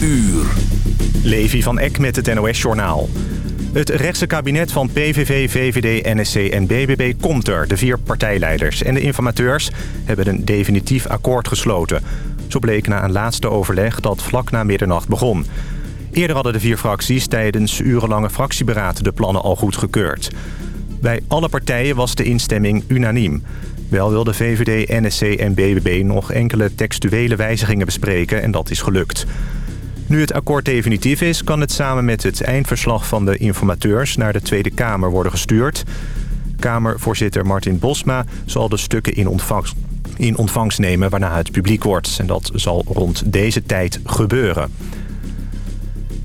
uur. Levi van Eck met het NOS-journaal. Het rechtse kabinet van PVV, VVD, NSC en BBB komt er. De vier partijleiders en de informateurs hebben een definitief akkoord gesloten. Zo bleek na een laatste overleg dat vlak na middernacht begon. Eerder hadden de vier fracties tijdens urenlange fractieberaad de plannen al goedgekeurd. Bij alle partijen was de instemming unaniem. Wel wilden VVD, NSC en BBB nog enkele textuele wijzigingen bespreken en dat is gelukt. Nu het akkoord definitief is, kan het samen met het eindverslag van de informateurs naar de Tweede Kamer worden gestuurd. Kamervoorzitter Martin Bosma zal de stukken in ontvangst, in ontvangst nemen waarna het publiek wordt. En dat zal rond deze tijd gebeuren.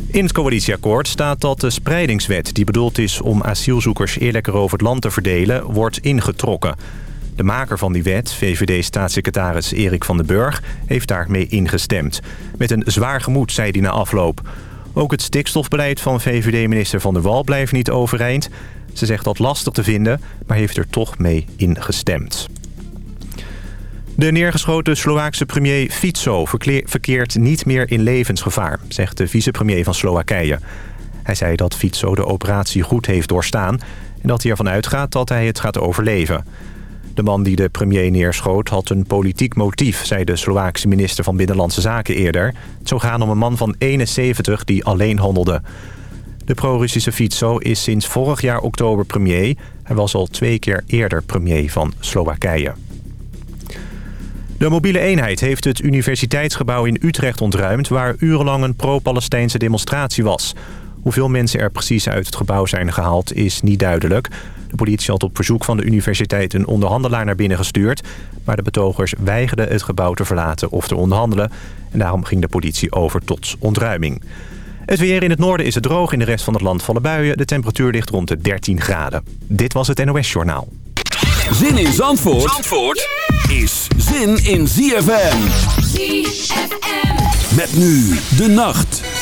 In het coalitieakkoord staat dat de spreidingswet... die bedoeld is om asielzoekers eerlijker over het land te verdelen... wordt ingetrokken. De maker van die wet, VVD-staatssecretaris Erik van den Burg... heeft daarmee ingestemd. Met een zwaar gemoed, zei hij na afloop. Ook het stikstofbeleid van VVD-minister Van der Wal blijft niet overeind. Ze zegt dat lastig te vinden, maar heeft er toch mee ingestemd. De neergeschoten Slovaakse premier Fico verkeert niet meer in levensgevaar... zegt de vicepremier van Slowakije. Hij zei dat Fico de operatie goed heeft doorstaan... en dat hij ervan uitgaat dat hij het gaat overleven. De man die de premier neerschoot had een politiek motief... zei de Slovaakse minister van Binnenlandse Zaken eerder. Het zou gaan om een man van 71 die alleen handelde. De pro-Russische Fico is sinds vorig jaar oktober premier. Hij was al twee keer eerder premier van Slowakije. De mobiele eenheid heeft het universiteitsgebouw in Utrecht ontruimd... waar urenlang een pro-Palestijnse demonstratie was. Hoeveel mensen er precies uit het gebouw zijn gehaald is niet duidelijk. De politie had op verzoek van de universiteit een onderhandelaar naar binnen gestuurd... maar de betogers weigerden het gebouw te verlaten of te onderhandelen... en daarom ging de politie over tot ontruiming. Het weer in het noorden is het droog, in de rest van het land vallen buien. De temperatuur ligt rond de 13 graden. Dit was het NOS Journaal. Zin in Zandvoort, Zandvoort is zin in ZFM. ZFM. Met nu de nacht.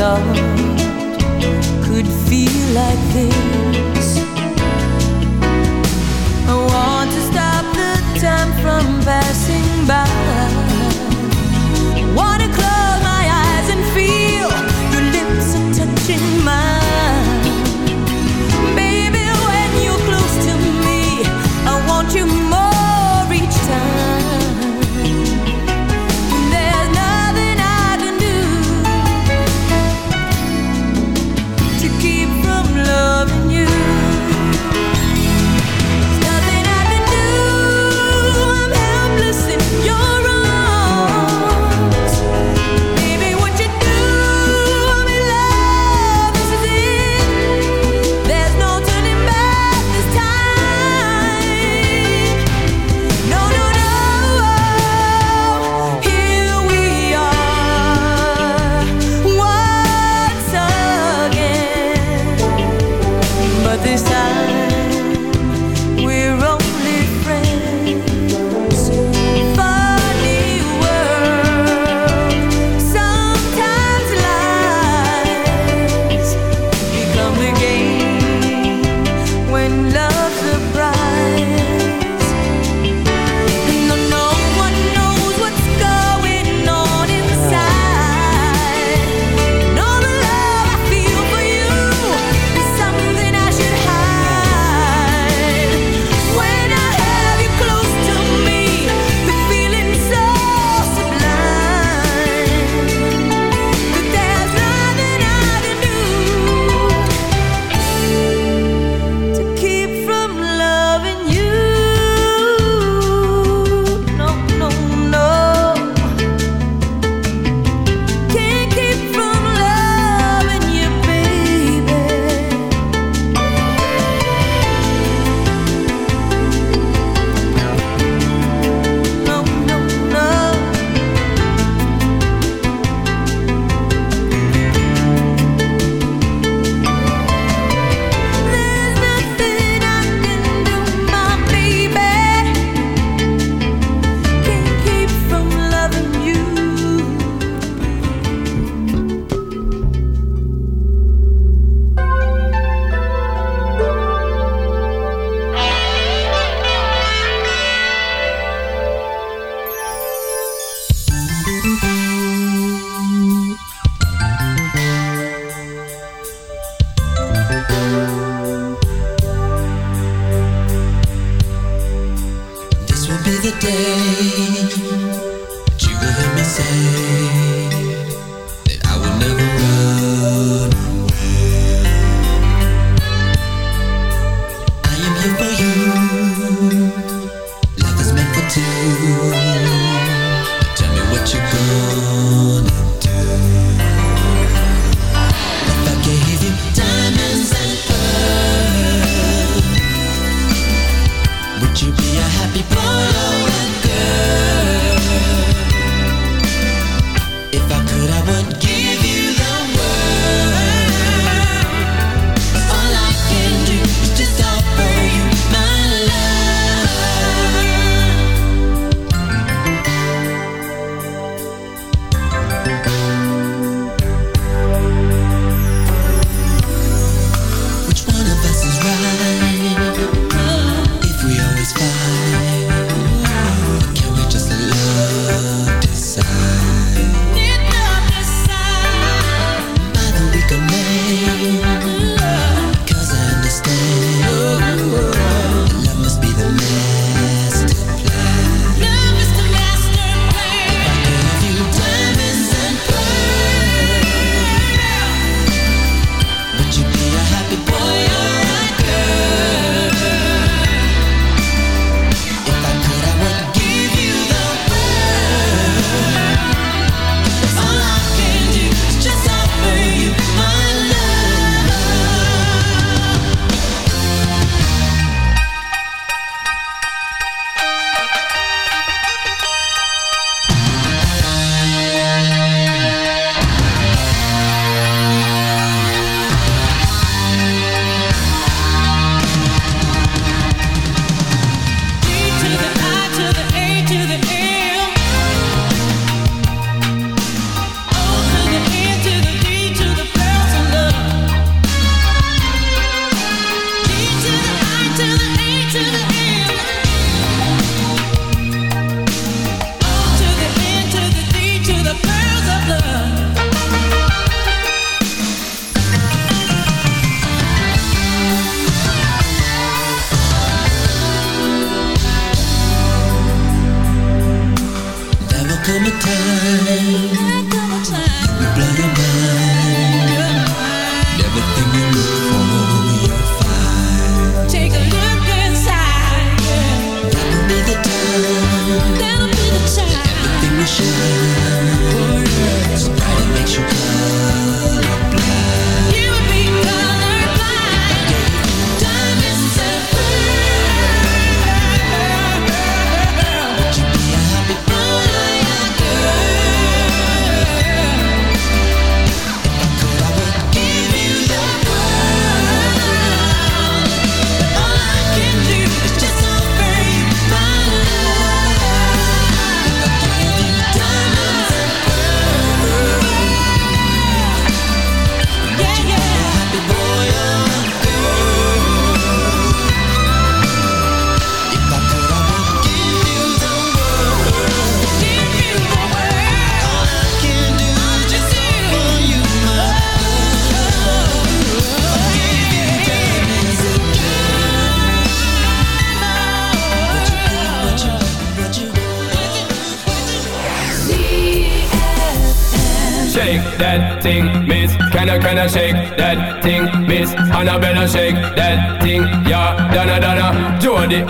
Never You be a happy boy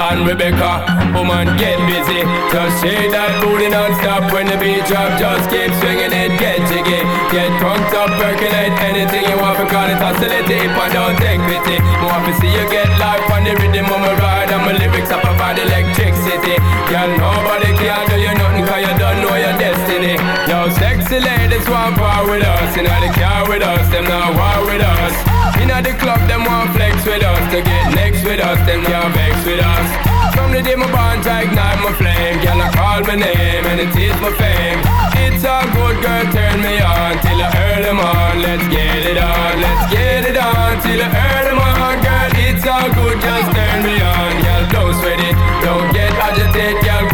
and Rebecca. Woman, get busy. Just shake that booty non-stop when the beat drop. Just keep swinging it, get jiggy. Get drunk up, percolate anything you want. Because it's hostility if I don't take pity. Want to see you get life on the rhythm of my ride. And my lyrics up about electricity. Girl, nobody can do you nothing cause you don't know your destiny. Yo, sexy ladies want part with us. You know the car with us, them not war with us. You know the club, them want with us. To get next with us, them can't vex with us. From the day my bond, I ignite my flame. Girl, I call my name and it is my fame. It's a good girl, turn me on till I earn them. Let's get it on, let's get it on till I earn them. Girl, it's all good, just turn me on. Girl, don't sweat it, don't get agitated. Girl,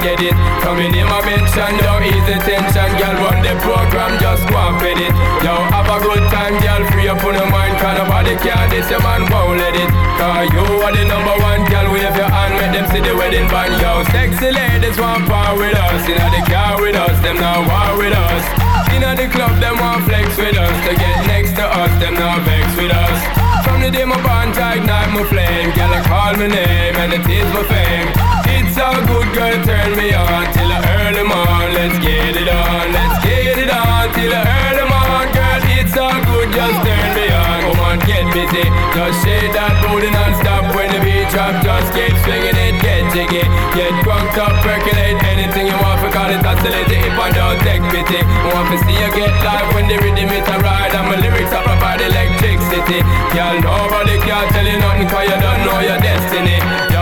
get it. Coming in my mention, don't ease the tension. Girl, run the program, just go and fit it. Yo, have a good time, girl, free up on your mind. Cause nobody care, this your man won't let it. Cause you are the number one, girl, wave your hand, make them see the wedding band. Yo, sexy ladies want part with us. You know the car with us, them now war with us. Inna the club, them want flex with us. To get next to us, them now vex with us. From the day my bond, I ignite my flame. Girl, I call my name and it is my fame. It's a good girl, turn me on till earn them on. Let's get it on, let's get it on till earn them on. Girl, it's all good, just turn me on. Come on, get busy. Just shake that booty non-stop when the beat drop. Just keep swinging it, get jiggy. Get drunk up, percolate anything you want. For call it oscillate if I don't take pity. Want to see you get live when the rhythm is a ride. And my lyrics are provide electricity. Girl, nobody can tell you nothing cause you don't know your destiny.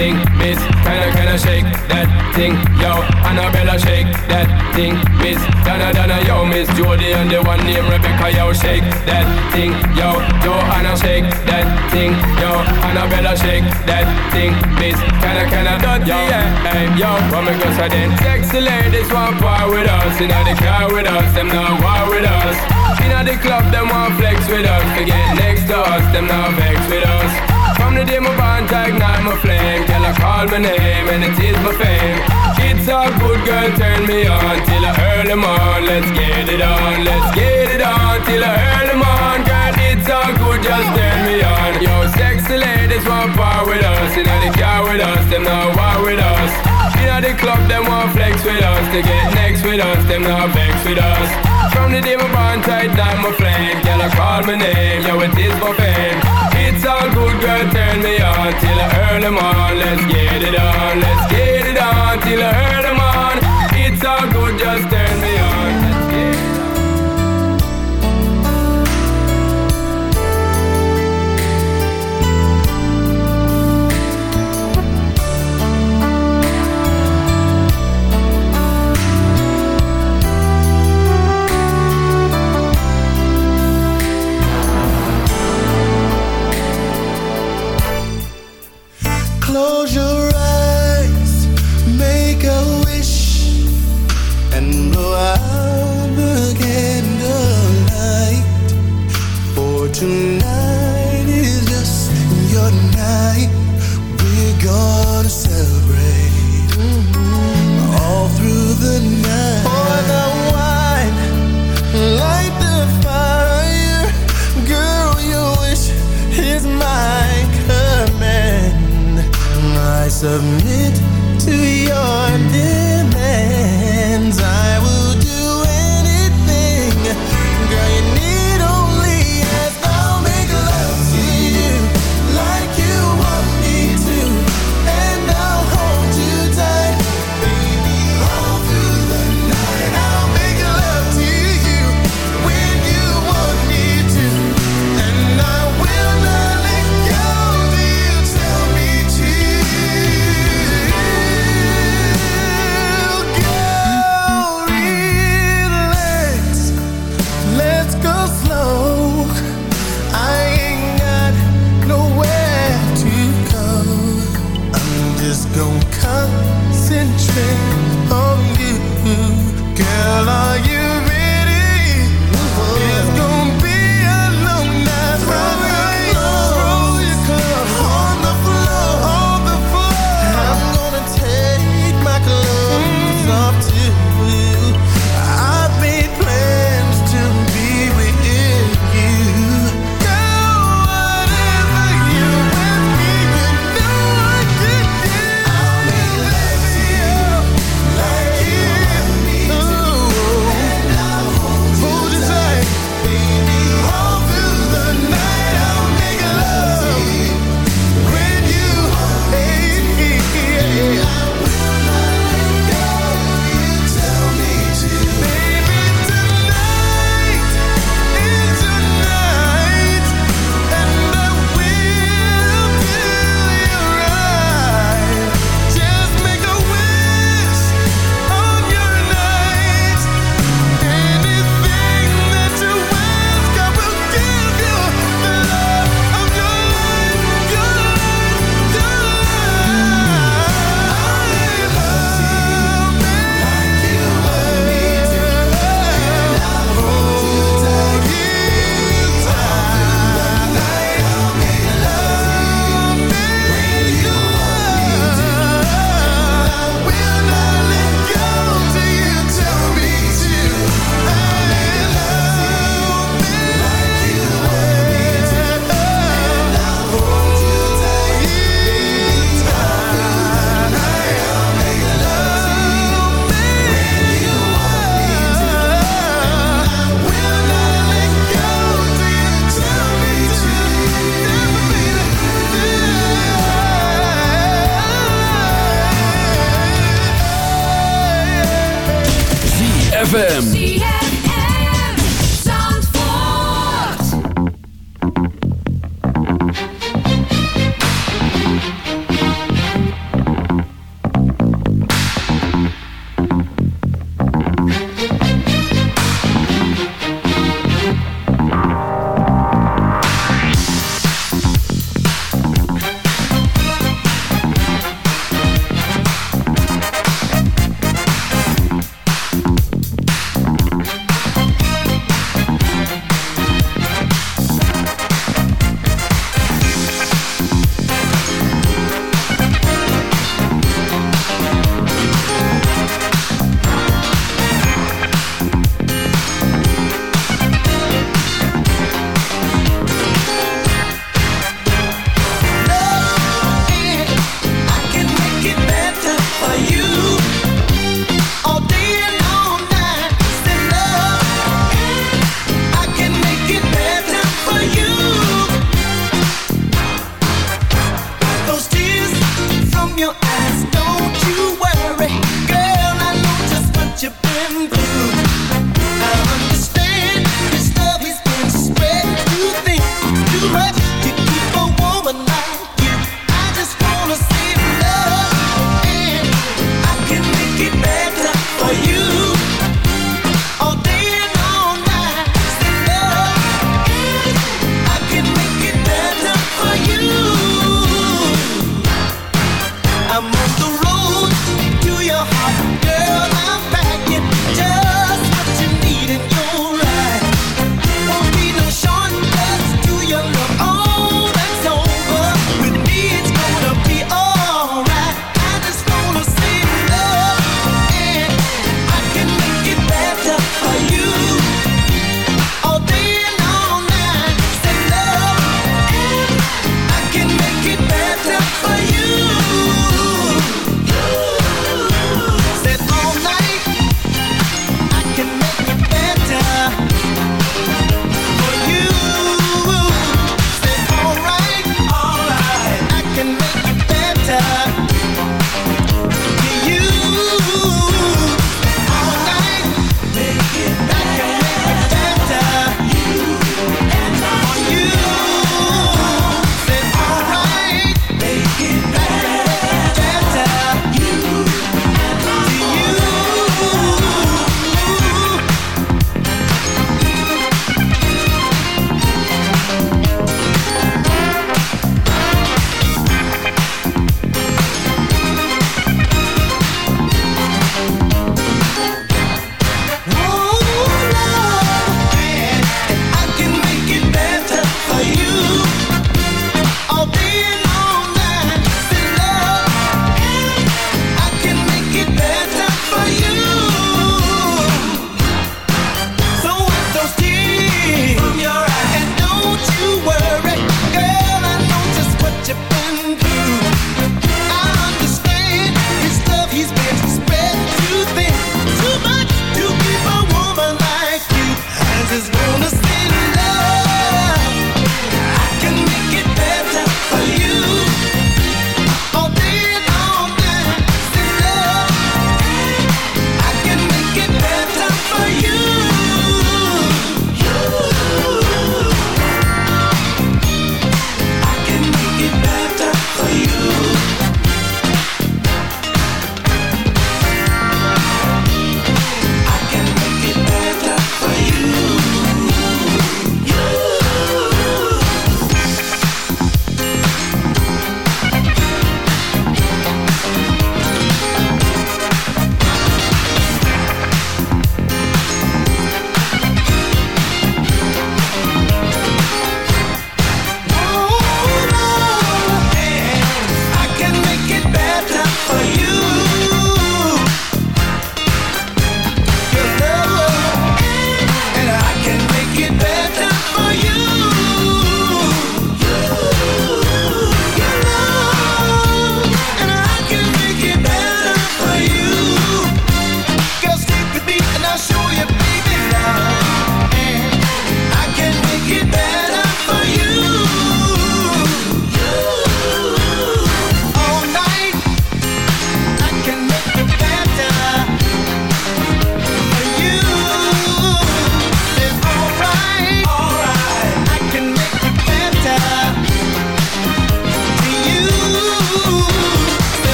thing, miss. Kinda, kinda shake that thing. Yo, Annabella, shake that thing, miss. Donna, Donna, yo, miss Jody and the one named Rebecca. Yo, shake that thing. Yo, Joanna, shake that thing. Yo, Annabella, shake that thing, miss. Kinda, kinda, yo, hey, yo, what me go say then? Sexy ladies want part with us. Inna the car with us, them now war with us. Inna the club, them want flex with us. To get next to us, them now vex with us. From the day my bond, ignite my flame. Girl, I call my name and it is my fame. It's all good, girl, turn me on till I earn them on. Let's get it on, let's get it on till I earn them on. Girl, it's all good, just turn me on. Yo, sexy ladies want part with us. Inna the car with us, them now war with us. Inna the club, them want flex with us. To get next with us, them now vex with us. From the day my bond tight down my flame Girl, I call my name, yo, it is my fame It's all good, girl, turn me on Till I earn them on, let's get it on Let's get it on, till I earn them on It's all good, just turn me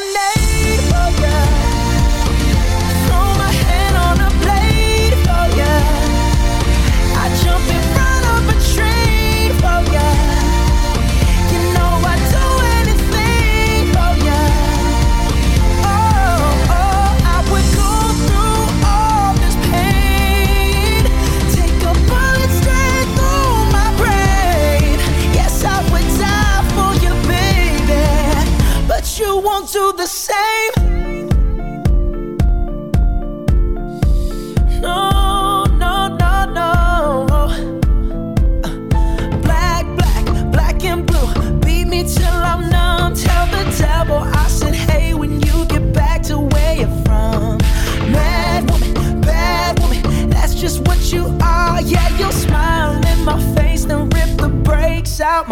different.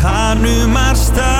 Ga nu maar staan.